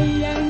Yeah.